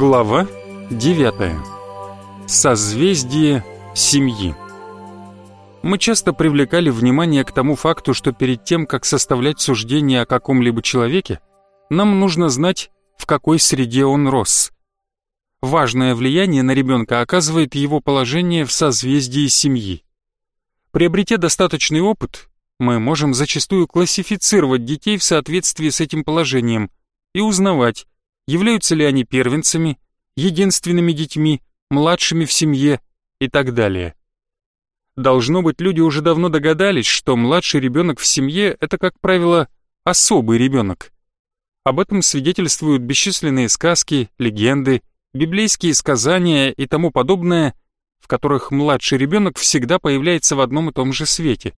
Глава 9. Созвездие семьи. Мы часто привлекали внимание к тому факту, что перед тем, как составлять суждение о каком-либо человеке, нам нужно знать, в какой среде он рос. Важное влияние на ребенка оказывает его положение в созвездии семьи. Приобретя достаточный опыт, мы можем зачастую классифицировать детей в соответствии с этим положением и узнавать, являются ли они первенцами, единственными детьми, младшими в семье и так далее. Должно быть, люди уже давно догадались, что младший ребенок в семье – это, как правило, особый ребенок. Об этом свидетельствуют бесчисленные сказки, легенды, библейские сказания и тому подобное, в которых младший ребенок всегда появляется в одном и том же свете.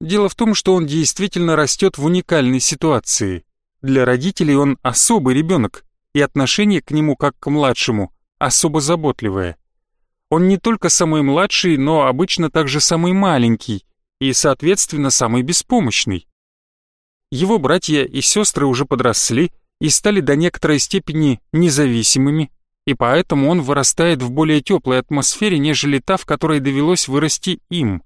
Дело в том, что он действительно растет в уникальной ситуации. Для родителей он особый ребенок, и отношение к нему как к младшему особо заботливое. Он не только самый младший, но обычно также самый маленький и, соответственно, самый беспомощный. Его братья и сестры уже подросли и стали до некоторой степени независимыми, и поэтому он вырастает в более теплой атмосфере, нежели та, в которой довелось вырасти им.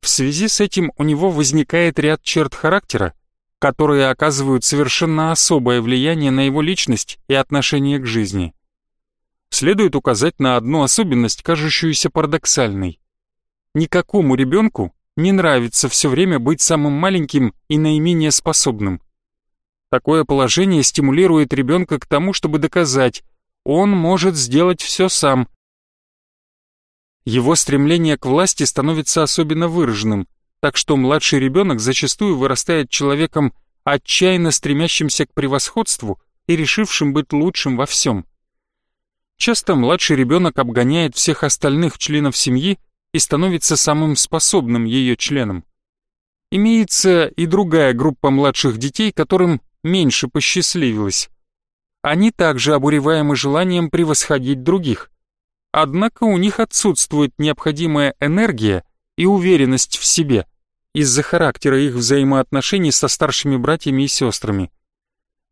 В связи с этим у него возникает ряд черт характера, которые оказывают совершенно особое влияние на его личность и отношение к жизни. Следует указать на одну особенность, кажущуюся парадоксальной. Никакому ребенку не нравится все время быть самым маленьким и наименее способным. Такое положение стимулирует ребенка к тому, чтобы доказать, он может сделать все сам, его стремление к власти становится особенно выраженным, так что младший ребенок зачастую вырастает человеком, отчаянно стремящимся к превосходству и решившим быть лучшим во всем. Часто младший ребенок обгоняет всех остальных членов семьи и становится самым способным ее членом. Имеется и другая группа младших детей, которым меньше посчастливилось. Они также обуреваемы желанием превосходить других – Однако у них отсутствует необходимая энергия и уверенность в себе из-за характера их взаимоотношений со старшими братьями и сестрами.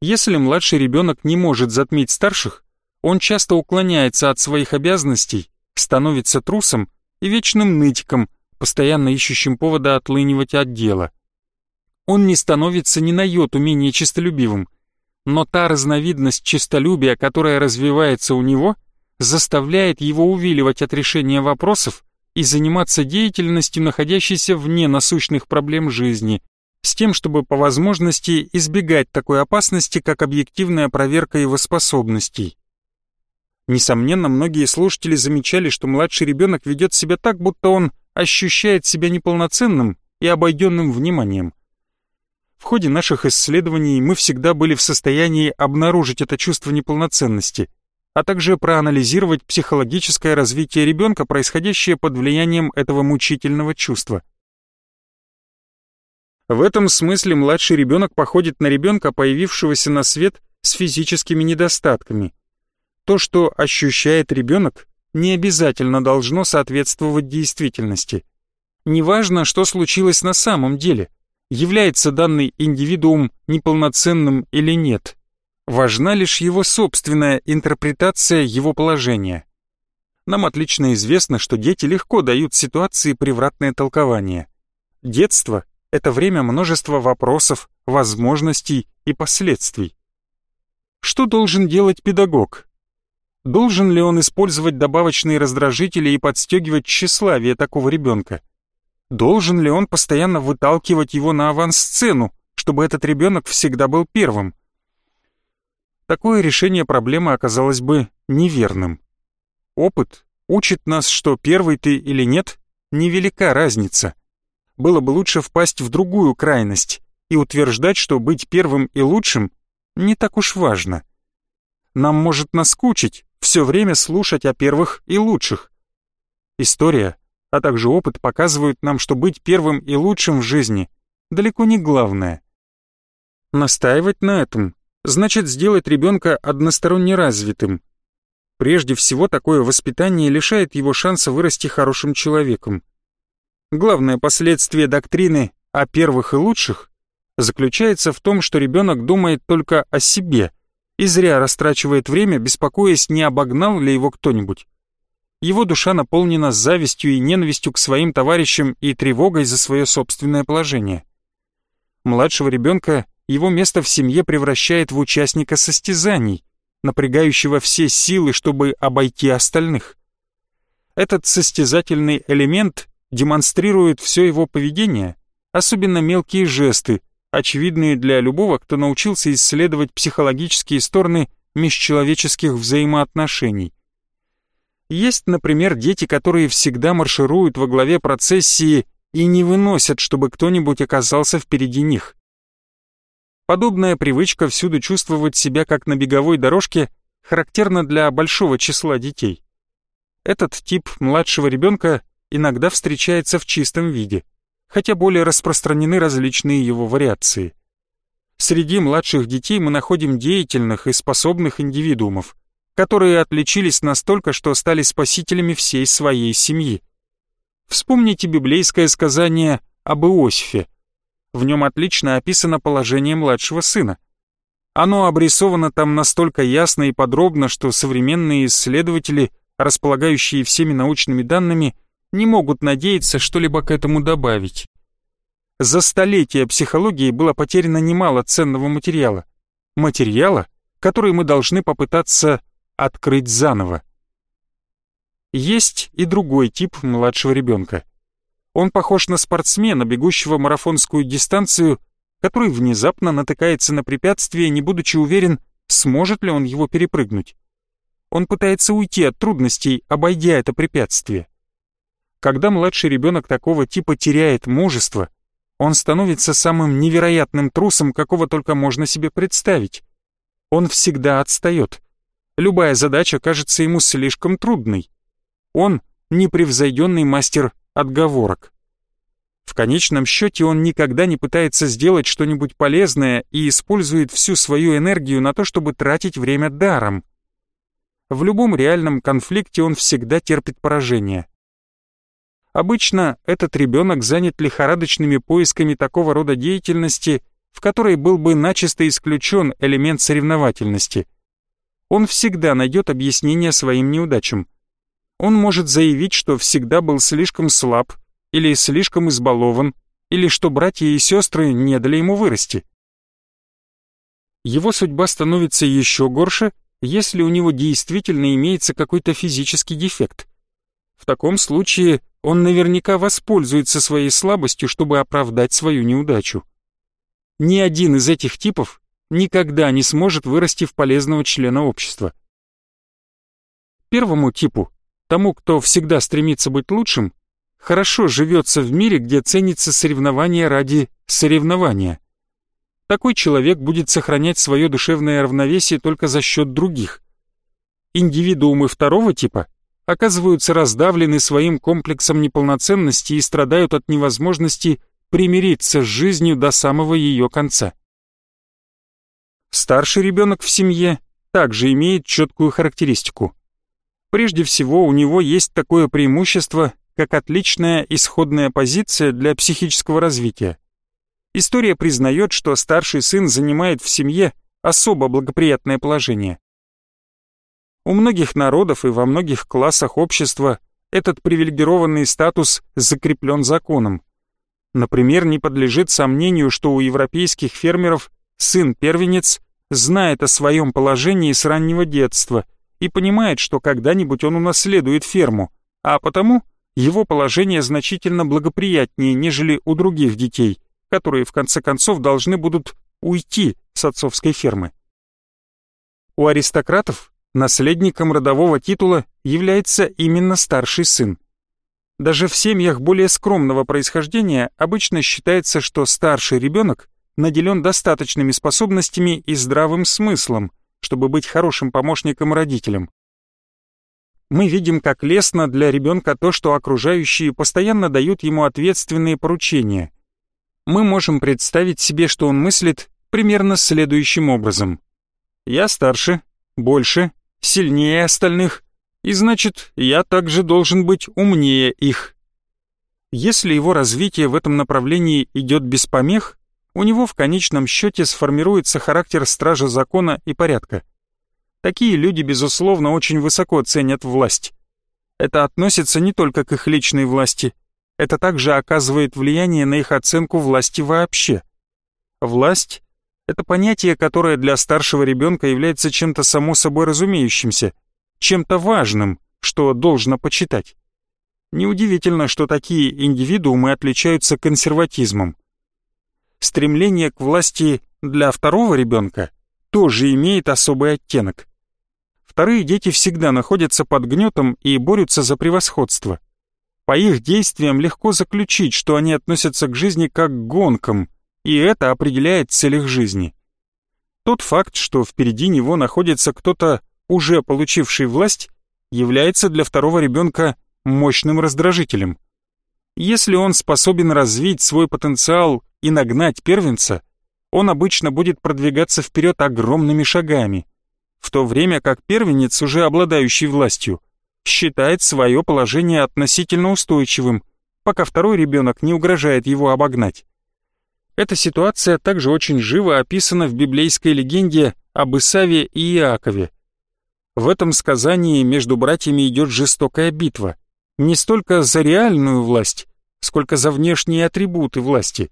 Если младший ребенок не может затмить старших, он часто уклоняется от своих обязанностей, становится трусом и вечным нытиком, постоянно ищущим повода отлынивать от дела. Он не становится ни на йоту менее честолюбивым, но та разновидность честолюбия, которая развивается у него – заставляет его увиливать от решения вопросов и заниматься деятельностью, находящейся вне насущных проблем жизни, с тем, чтобы по возможности избегать такой опасности, как объективная проверка его способностей. Несомненно, многие слушатели замечали, что младший ребенок ведет себя так, будто он ощущает себя неполноценным и обойденным вниманием. В ходе наших исследований мы всегда были в состоянии обнаружить это чувство неполноценности – а также проанализировать психологическое развитие ребенка, происходящее под влиянием этого мучительного чувства. В этом смысле младший ребенок походит на ребенка, появившегося на свет с физическими недостатками. То, что ощущает ребенок, не обязательно должно соответствовать действительности. Неважно, что случилось на самом деле, является данный индивидуум неполноценным или нет важна лишь его собственная интерпретация его положения. Нам отлично известно, что дети легко дают ситуации превратное толкование. Детство — это время множества вопросов, возможностей и последствий. Что должен делать педагог? Должен ли он использовать добавочные раздражители и подстегивать тщеславие такого ребенка? Должен ли он постоянно выталкивать его на авансцену, чтобы этот ребенок всегда был первым? Такое решение проблемы оказалось бы неверным. Опыт учит нас, что первый ты или нет, невелика разница. Было бы лучше впасть в другую крайность и утверждать, что быть первым и лучшим не так уж важно. Нам может наскучить все время слушать о первых и лучших. История, а также опыт показывают нам, что быть первым и лучшим в жизни далеко не главное. Настаивать на этом значит сделать ребенка односторонне развитым. Прежде всего, такое воспитание лишает его шанса вырасти хорошим человеком. Главное последствие доктрины о первых и лучших заключается в том, что ребенок думает только о себе и зря растрачивает время, беспокоясь, не обогнал ли его кто-нибудь. Его душа наполнена завистью и ненавистью к своим товарищам и тревогой за свое собственное положение. Младшего ребенка его место в семье превращает в участника состязаний, напрягающего все силы, чтобы обойти остальных. Этот состязательный элемент демонстрирует все его поведение, особенно мелкие жесты, очевидные для любого, кто научился исследовать психологические стороны межчеловеческих взаимоотношений. Есть, например, дети, которые всегда маршируют во главе процессии и не выносят, чтобы кто-нибудь оказался впереди них. Подобная привычка всюду чувствовать себя как на беговой дорожке характерна для большого числа детей. Этот тип младшего ребенка иногда встречается в чистом виде, хотя более распространены различные его вариации. Среди младших детей мы находим деятельных и способных индивидуумов, которые отличились настолько, что стали спасителями всей своей семьи. Вспомните библейское сказание об Иосифе. В нем отлично описано положение младшего сына. Оно обрисовано там настолько ясно и подробно, что современные исследователи, располагающие всеми научными данными, не могут надеяться что-либо к этому добавить. За столетия психологии было потеряно немало ценного материала. Материала, который мы должны попытаться открыть заново. Есть и другой тип младшего ребенка. Он похож на спортсмена, бегущего марафонскую дистанцию, который внезапно натыкается на препятствие, не будучи уверен, сможет ли он его перепрыгнуть. Он пытается уйти от трудностей, обойдя это препятствие. Когда младший ребенок такого типа теряет мужество, он становится самым невероятным трусом, какого только можно себе представить. Он всегда отстает. Любая задача кажется ему слишком трудной. Он — непревзойденный мастер отговорок. В конечном счете он никогда не пытается сделать что-нибудь полезное и использует всю свою энергию на то, чтобы тратить время даром. В любом реальном конфликте он всегда терпит поражение. Обычно этот ребенок занят лихорадочными поисками такого рода деятельности, в которой был бы начисто исключен элемент соревновательности – он всегда найдет объяснение своим неудачам. Он может заявить, что всегда был слишком слаб, или слишком избалован, или что братья и сестры не дали ему вырасти. Его судьба становится еще горше, если у него действительно имеется какой-то физический дефект. В таком случае он наверняка воспользуется своей слабостью, чтобы оправдать свою неудачу. Ни один из этих типов никогда не сможет вырасти в полезного члена общества. Первому типу, тому, кто всегда стремится быть лучшим, хорошо живется в мире, где ценится соревнование ради соревнования. Такой человек будет сохранять свое душевное равновесие только за счет других. Индивидуумы второго типа оказываются раздавлены своим комплексом неполноценности и страдают от невозможности примириться с жизнью до самого ее конца. Старший ребенок в семье также имеет четкую характеристику. Прежде всего, у него есть такое преимущество, как отличная исходная позиция для психического развития. История признает, что старший сын занимает в семье особо благоприятное положение. У многих народов и во многих классах общества этот привилегированный статус закреплен законом. Например, не подлежит сомнению, что у европейских фермеров сын-первенец знает о своем положении с раннего детства и понимает, что когда-нибудь он унаследует ферму, а потому его положение значительно благоприятнее, нежели у других детей, которые в конце концов должны будут уйти с отцовской фермы. У аристократов наследником родового титула является именно старший сын. Даже в семьях более скромного происхождения обычно считается, что старший ребенок наделен достаточными способностями и здравым смыслом, чтобы быть хорошим помощником родителям. Мы видим, как лестно для ребенка то, что окружающие постоянно дают ему ответственные поручения. Мы можем представить себе, что он мыслит примерно следующим образом. «Я старше, больше, сильнее остальных, и значит, я также должен быть умнее их». Если его развитие в этом направлении идет без помех, у него в конечном счете сформируется характер стража закона и порядка. Такие люди, безусловно, очень высоко ценят власть. Это относится не только к их личной власти, это также оказывает влияние на их оценку власти вообще. Власть — это понятие, которое для старшего ребенка является чем-то само собой разумеющимся, чем-то важным, что должно почитать. Неудивительно, что такие индивидуумы отличаются консерватизмом. Стремление к власти для второго ребенка тоже имеет особый оттенок. Вторые дети всегда находятся под гнетом и борются за превосходство. По их действиям легко заключить, что они относятся к жизни как к гонкам, и это определяет цель их жизни. Тот факт, что впереди него находится кто-то, уже получивший власть, является для второго ребенка мощным раздражителем. Если он способен развить свой потенциал и нагнать первенца, он обычно будет продвигаться вперед огромными шагами, в то время как первенец, уже обладающий властью, считает свое положение относительно устойчивым, пока второй ребенок не угрожает его обогнать. Эта ситуация также очень живо описана в библейской легенде об Исаве и Иакове. В этом сказании между братьями идет жестокая битва, не столько за реальную власть, сколько за внешние атрибуты власти.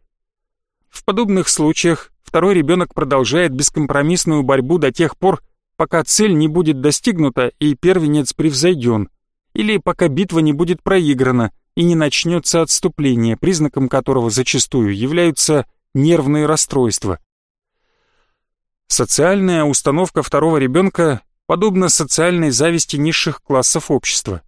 В подобных случаях второй ребенок продолжает бескомпромиссную борьбу до тех пор, пока цель не будет достигнута и первенец превзойден, или пока битва не будет проиграна и не начнется отступление, признаком которого зачастую являются нервные расстройства. Социальная установка второго ребенка подобна социальной зависти низших классов общества.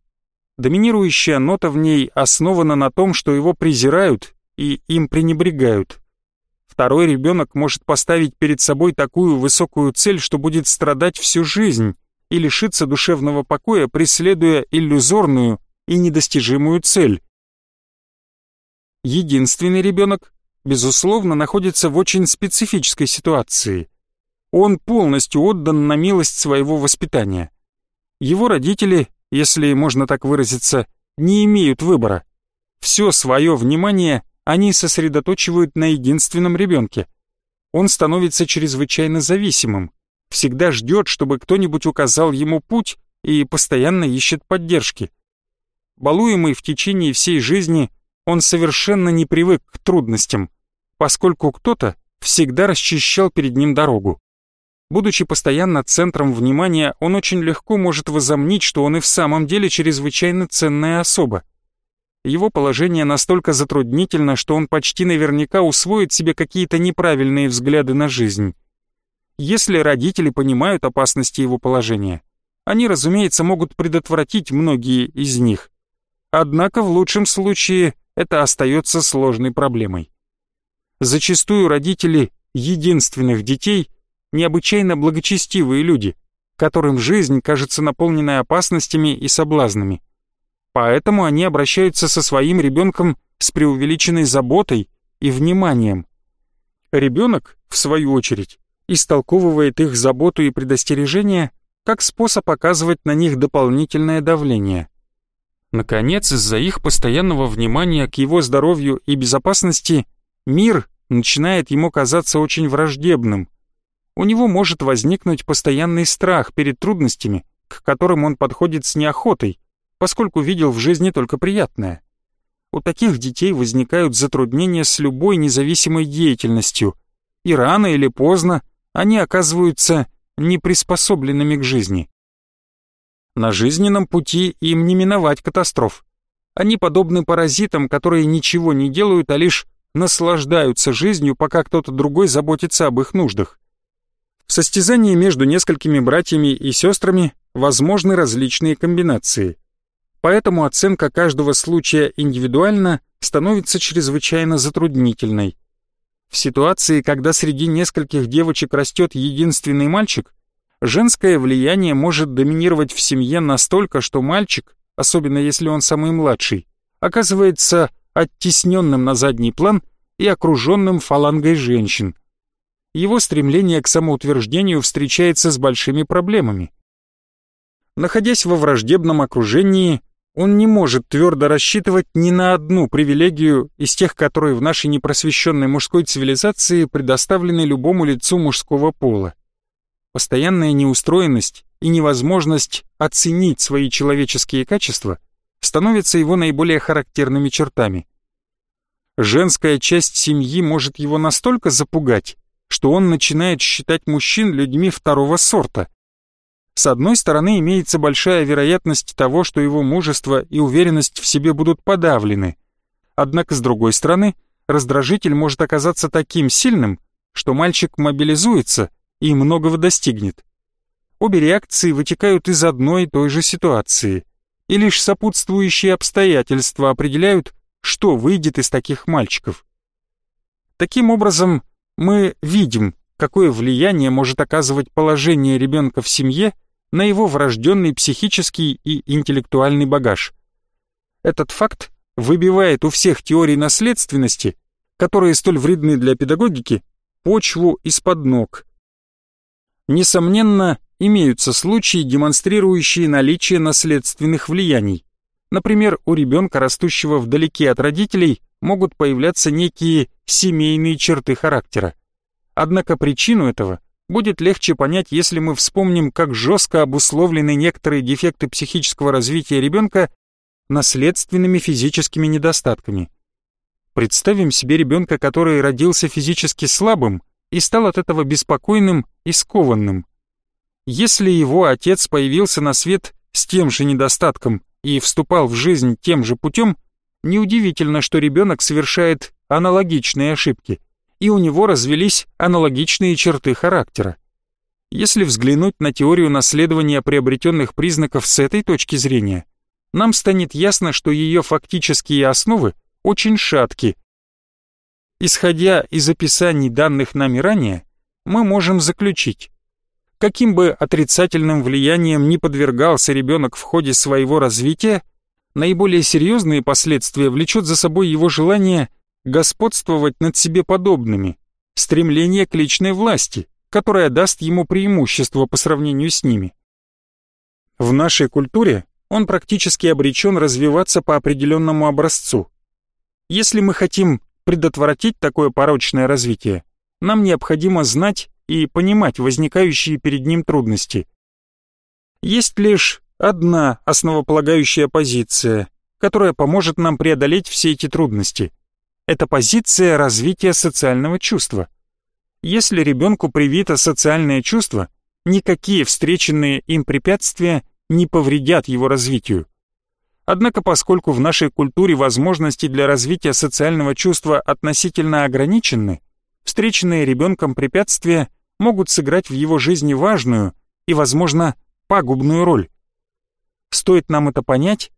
Доминирующая нота в ней основана на том, что его презирают и им пренебрегают. Второй ребенок может поставить перед собой такую высокую цель, что будет страдать всю жизнь и лишиться душевного покоя, преследуя иллюзорную и недостижимую цель. Единственный ребенок, безусловно, находится в очень специфической ситуации. Он полностью отдан на милость своего воспитания. Его родители, если можно так выразиться, не имеют выбора. Все свое внимание они сосредоточивают на единственном ребенке. Он становится чрезвычайно зависимым, всегда ждет, чтобы кто-нибудь указал ему путь и постоянно ищет поддержки. Балуемый в течение всей жизни, он совершенно не привык к трудностям, поскольку кто-то всегда расчищал перед ним дорогу. Будучи постоянно центром внимания, он очень легко может возомнить, что он и в самом деле чрезвычайно ценная особа. Его положение настолько затруднительно, что он почти наверняка усвоит себе какие-то неправильные взгляды на жизнь. Если родители понимают опасности его положения, они, разумеется, могут предотвратить многие из них. Однако в лучшем случае это остается сложной проблемой. Зачастую родители единственных детей необычайно благочестивые люди, которым жизнь кажется наполненной опасностями и соблазнами. Поэтому они обращаются со своим ребенком с преувеличенной заботой и вниманием. Ребенок, в свою очередь, истолковывает их заботу и предостережение как способ оказывать на них дополнительное давление. Наконец, из-за их постоянного внимания к его здоровью и безопасности, мир начинает ему казаться очень враждебным. У него может возникнуть постоянный страх перед трудностями, к которым он подходит с неохотой, поскольку видел в жизни только приятное. У таких детей возникают затруднения с любой независимой деятельностью, и рано или поздно они оказываются неприспособленными к жизни. На жизненном пути им не миновать катастроф. Они подобны паразитам, которые ничего не делают, а лишь наслаждаются жизнью, пока кто-то другой заботится об их нуждах. В состязании между несколькими братьями и сестрами возможны различные комбинации поэтому оценка каждого случая индивидуально становится чрезвычайно затруднительной. В ситуации, когда среди нескольких девочек растет единственный мальчик, женское влияние может доминировать в семье настолько, что мальчик, особенно если он самый младший, оказывается оттесненным на задний план и окруженным фалангой женщин. Его стремление к самоутверждению встречается с большими проблемами. Находясь во враждебном окружении, он не может твердо рассчитывать ни на одну привилегию из тех, которые в нашей непросвещенной мужской цивилизации предоставлены любому лицу мужского пола. Постоянная неустроенность и невозможность оценить свои человеческие качества становятся его наиболее характерными чертами. Женская часть семьи может его настолько запугать, что он начинает считать мужчин людьми второго сорта. С одной стороны, имеется большая вероятность того, что его мужество и уверенность в себе будут подавлены. Однако, с другой стороны, раздражитель может оказаться таким сильным, что мальчик мобилизуется и многого достигнет. Обе реакции вытекают из одной и той же ситуации, и лишь сопутствующие обстоятельства определяют, что выйдет из таких мальчиков. Таким образом, мы видим, какое влияние может оказывать положение ребенка в семье на его врожденный психический и интеллектуальный багаж. Этот факт выбивает у всех теорий наследственности, которые столь вредны для педагогики, почву из-под ног. Несомненно, имеются случаи, демонстрирующие наличие наследственных влияний. Например, у ребенка, растущего вдалеке от родителей, могут появляться некие семейные черты характера. Однако причину этого будет легче понять, если мы вспомним, как жестко обусловлены некоторые дефекты психического развития ребенка наследственными физическими недостатками. Представим себе ребенка, который родился физически слабым и стал от этого беспокойным и скованным. Если его отец появился на свет с тем же недостатком и вступал в жизнь тем же путем, неудивительно, что ребенок совершает аналогичные ошибки, и у него развелись аналогичные черты характера. Если взглянуть на теорию наследования приобретенных признаков с этой точки зрения, нам станет ясно, что ее фактические основы очень шатки. Исходя из описаний данных нами ранее, мы можем заключить, каким бы отрицательным влиянием ни подвергался ребенок в ходе своего развития, наиболее серьезные последствия влечет за собой его желание господствовать над себе подобными, стремление к личной власти, которая даст ему преимущество по сравнению с ними. В нашей культуре он практически обречен развиваться по определенному образцу. Если мы хотим предотвратить такое порочное развитие, нам необходимо знать и понимать возникающие перед ним трудности. Есть лишь одна основополагающая позиция, которая поможет нам преодолеть все эти трудности. Это позиция развития социального чувства. Если ребенку привито социальное чувство, никакие встреченные им препятствия не повредят его развитию. Однако поскольку в нашей культуре возможности для развития социального чувства относительно ограничены, встреченные ребенком препятствия могут сыграть в его жизни важную и, возможно, пагубную роль. Стоит нам это понять,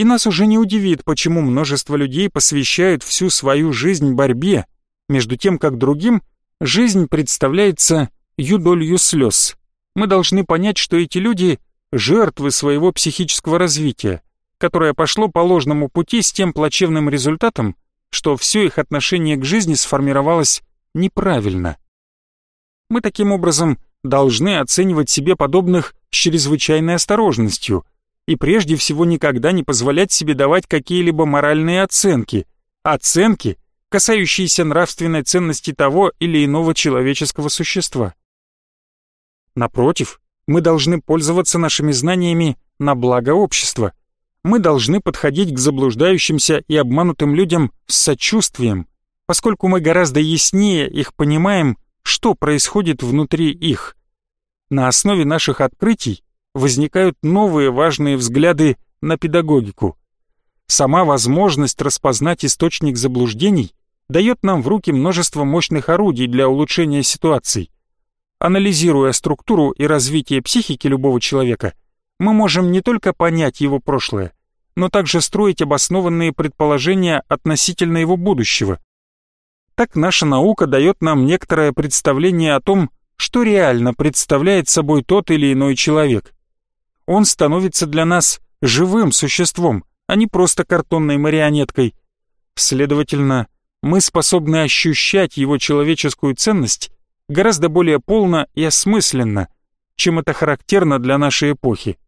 и нас уже не удивит, почему множество людей посвящают всю свою жизнь борьбе, между тем как другим жизнь представляется юдолью слез. Мы должны понять, что эти люди — жертвы своего психического развития, которое пошло по ложному пути с тем плачевным результатом, что все их отношение к жизни сформировалось неправильно. Мы таким образом должны оценивать себе подобных с чрезвычайной осторожностью — и прежде всего никогда не позволять себе давать какие-либо моральные оценки, оценки, касающиеся нравственной ценности того или иного человеческого существа. Напротив, мы должны пользоваться нашими знаниями на благо общества. Мы должны подходить к заблуждающимся и обманутым людям с сочувствием, поскольку мы гораздо яснее их понимаем, что происходит внутри их. На основе наших открытий возникают новые важные взгляды на педагогику. Сама возможность распознать источник заблуждений дает нам в руки множество мощных орудий для улучшения ситуаций. Анализируя структуру и развитие психики любого человека, мы можем не только понять его прошлое, но также строить обоснованные предположения относительно его будущего. Так наша наука дает нам некоторое представление о том, что реально представляет собой тот или иной человек он становится для нас живым существом, а не просто картонной марионеткой. Следовательно, мы способны ощущать его человеческую ценность гораздо более полно и осмысленно, чем это характерно для нашей эпохи.